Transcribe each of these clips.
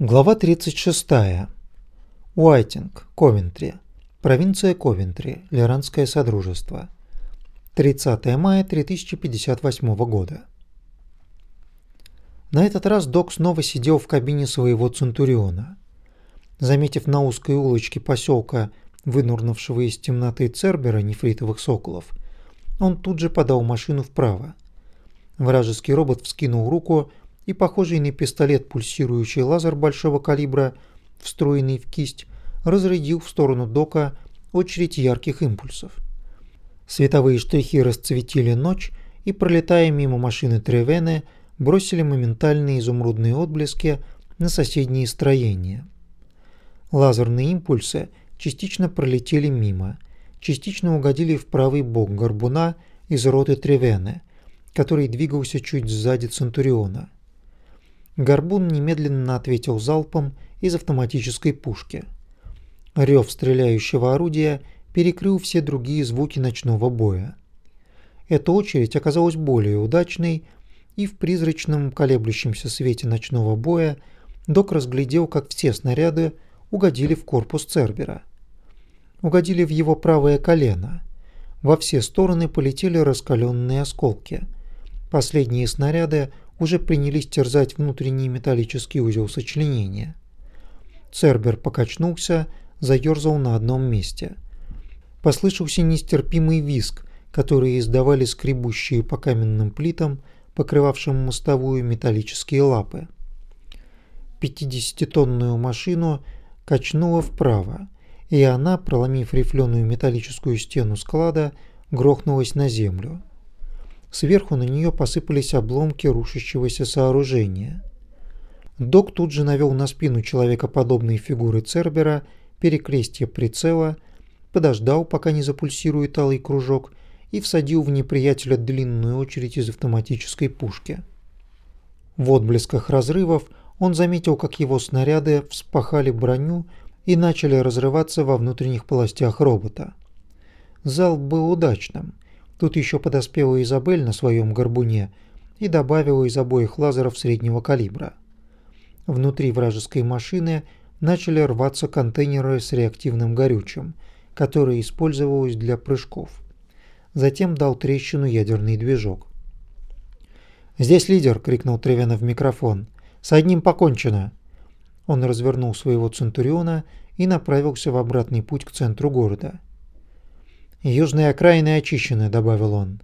Глава 36. Уайтинг, Ковентри. Провинция Ковентри, Лиранское Содружество. 30 мая 3058 года. На этот раз док снова сидел в кабине своего Центуриона. Заметив на узкой улочке поселка, вынурнувшего из темноты Цербера нефритовых соколов, он тут же подал машину вправо. Вражеский робот вскинул руку и похожий на пистолет пульсирующий лазер большого калибра, встроенный в кисть, разрядил в сторону дока очередь ярких импульсов. Световые штрихи расцветили ночь и, пролетая мимо машины Тревене, бросили моментальные изумрудные отблески на соседние строения. Лазерные импульсы частично пролетели мимо, частично угодили в правый бок горбуна из роты Тревене, который двигался чуть сзади Центуриона. Горбун немедленно ответил залпом из автоматической пушки. Рев стреляющего орудия перекрыл все другие звуки ночного боя. Эта очередь оказалась более удачной, и в призрачном колеблющемся свете ночного боя док разглядел, как все снаряды угодили в корпус Цербера. Угодили в его правое колено. Во все стороны полетели раскаленные осколки. Последние снаряды уже принялись терзать внутренний металлический узел сочленения. Цербер покачнулся, заерзал на одном месте. Послышался нестерпимый визг, который издавали скребущие по каменным плитам, покрывавшим мостовую металлические лапы. Пятидесятитонную машину качнуло вправо, и она, проломив рифленую металлическую стену склада, грохнулась на землю. Сверху на нее посыпались обломки рушащегося сооружения. Док тут же навел на спину человекоподобной фигуры Цербера перекрестье прицела, подождал, пока не запульсирует алый кружок, и всадил в неприятеля длинную очередь из автоматической пушки. В отблесках разрывов он заметил, как его снаряды вспахали броню и начали разрываться во внутренних полостях робота. Залп был удачным – Тут еще подоспела Изабель на своем горбуне и добавила из обоих лазеров среднего калибра. Внутри вражеской машины начали рваться контейнеры с реактивным горючим, которое использовалось для прыжков. Затем дал трещину ядерный движок. «Здесь лидер!» — крикнул Тревена в микрофон. «С одним покончено!» Он развернул своего Центуриона и направился в обратный путь к центру города. «Южные окраины очищены», — добавил он.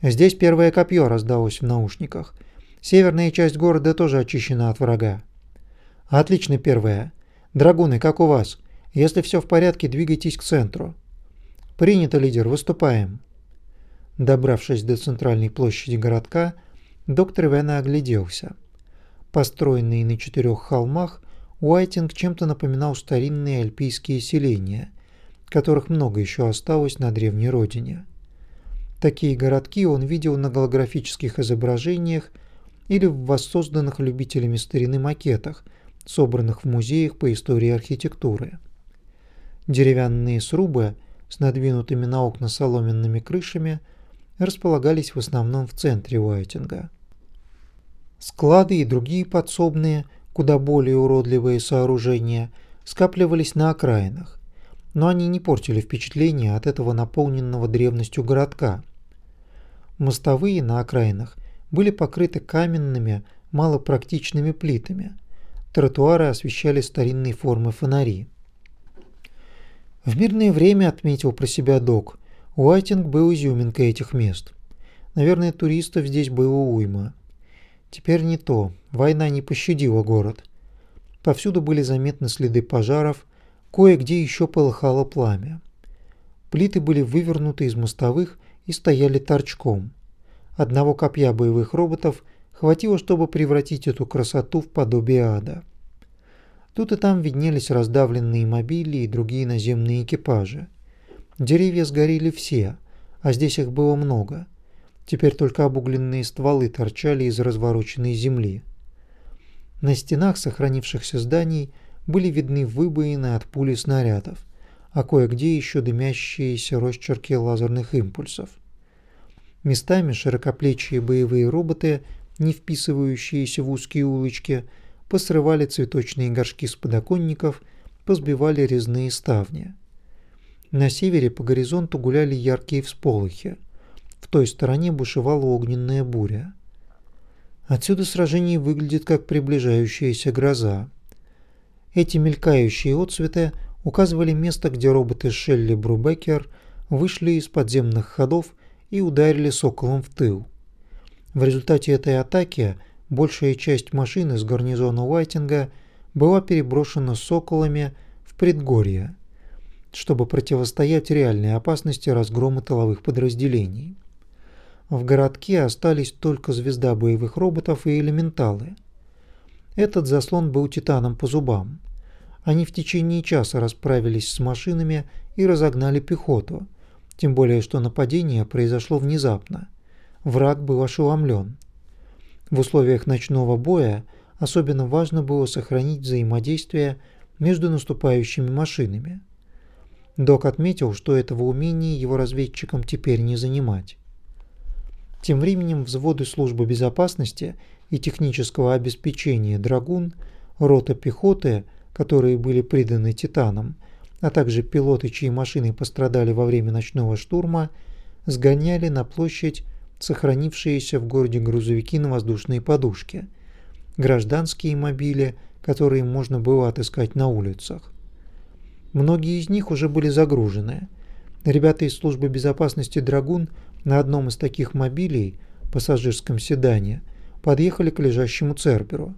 Здесь первое копье раздалось в наушниках. Северная часть города тоже очищена от врага. Отлично, первое. Драгуны, как у вас? Если все в порядке, двигайтесь к центру. Принято, лидер, выступаем. Добравшись до центральной площади городка, доктор Вена огляделся. Построенный на четырех холмах, Уайтинг чем-то напоминал старинные альпийские селения – которых много еще осталось на древней родине. Такие городки он видел на голографических изображениях или в воссозданных любителями старины макетах, собранных в музеях по истории архитектуры. Деревянные срубы с надвинутыми на окна соломенными крышами располагались в основном в центре Уайтинга. Склады и другие подсобные, куда более уродливые сооружения скапливались на окраинах, но они не портили впечатление от этого наполненного древностью городка. Мостовые на окраинах были покрыты каменными, малопрактичными плитами. Тротуары освещали старинные формы фонари. В мирное время, отметил про себя док, Уайтинг был изюминкой этих мест. Наверное, туристов здесь было уйма. Теперь не то, война не пощадила город. Повсюду были заметны следы пожаров, Кое-где еще полыхало пламя. Плиты были вывернуты из мостовых и стояли торчком. Одного копья боевых роботов хватило, чтобы превратить эту красоту в подобие ада. Тут и там виднелись раздавленные мобили и другие наземные экипажи. Деревья сгорели все, а здесь их было много. Теперь только обугленные стволы торчали из развороченной земли. На стенах сохранившихся зданий – были видны выбоины от пули снарядов, а кое-где еще дымящиеся росчерки лазерных импульсов. Местами широкоплечие боевые роботы, не вписывающиеся в узкие улочки, посрывали цветочные горшки с подоконников, позбивали резные ставни. На севере по горизонту гуляли яркие всполохи. В той стороне бушевала огненная буря. Отсюда сражение выглядит как приближающаяся гроза. Эти мелькающие отцветы указывали место, где роботы Шелли Брубекер вышли из подземных ходов и ударили соколом в тыл. В результате этой атаки большая часть машин из гарнизона Уайтинга была переброшена соколами в предгорье, чтобы противостоять реальной опасности разгрома тыловых подразделений. В городке остались только звезда боевых роботов и элементалы. Этот заслон был титаном по зубам. Они в течение часа расправились с машинами и разогнали пехоту, тем более что нападение произошло внезапно. Враг был ошеломлен. В условиях ночного боя особенно важно было сохранить взаимодействие между наступающими машинами. Док отметил, что этого умения его разведчикам теперь не занимать. Тем временем взводы службы безопасности и технического обеспечения «Драгун», рота пехоты, которые были приданы «Титанам», а также пилоты, чьи машины пострадали во время ночного штурма, сгоняли на площадь сохранившиеся в городе грузовики на воздушные подушки, гражданские мобили, которые можно было отыскать на улицах. Многие из них уже были загружены. Ребята из службы безопасности «Драгун» на одном из таких мобилей, пассажирском седане, подъехали к лежащему Церберу.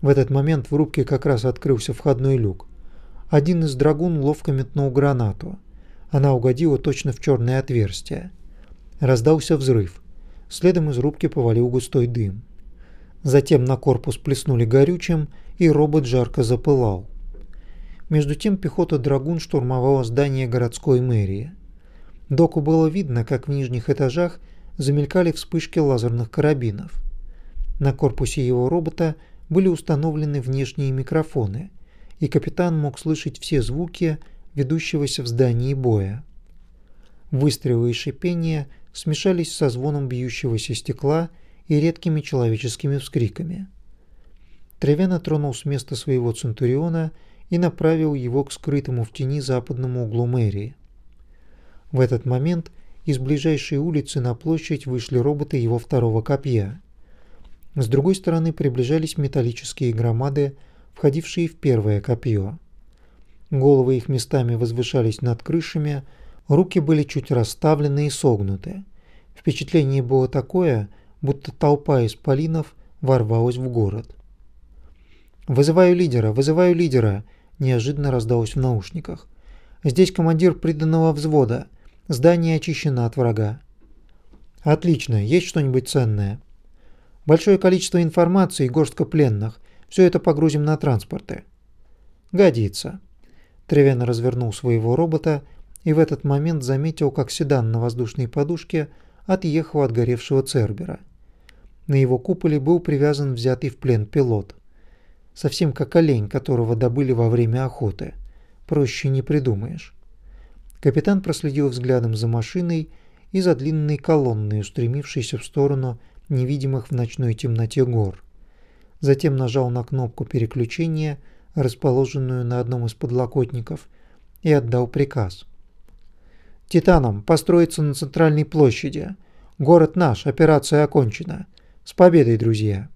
В этот момент в рубке как раз открылся входной люк. Один из «Драгун» ловко метнул гранату. Она угодила точно в черное отверстие. Раздался взрыв. Следом из рубки повалил густой дым. Затем на корпус плеснули горючим, и робот жарко запылал. Между тем пехота «Драгун» штурмовала здание городской мэрии. Доку было видно, как в нижних этажах замелькали вспышки лазерных карабинов. На корпусе его робота были установлены внешние микрофоны, и капитан мог слышать все звуки ведущегося в здании боя. Выстрелы и шипение смешались со звоном бьющегося стекла и редкими человеческими вскриками. Тревена тронул с места своего Центуриона и направил его к скрытому в тени западному углу мэрии. В этот момент из ближайшей улицы на площадь вышли роботы его второго копья. С другой стороны приближались металлические громады, входившие в первое копье. Головы их местами возвышались над крышами, Руки были чуть расставлены и согнуты. Впечатление было такое, будто толпа исполинов ворвалась в город. «Вызываю лидера! Вызываю лидера!» – неожиданно раздалось в наушниках. «Здесь командир приданного взвода. Здание очищено от врага». «Отлично. Есть что-нибудь ценное?» «Большое количество информации и горстка пленных. Все это погрузим на транспорты». «Годится». Тревен развернул своего робота и в этот момент заметил, как седан на воздушной подушке отъехал от горевшего Цербера. На его куполе был привязан взятый в плен пилот. Совсем как олень, которого добыли во время охоты. Проще не придумаешь. Капитан проследил взглядом за машиной и за длинной колонной, устремившейся в сторону невидимых в ночной темноте гор. Затем нажал на кнопку переключения, расположенную на одном из подлокотников, и отдал приказ – Титанам построиться на центральной площади. Город наш, операция окончена. С победой, друзья!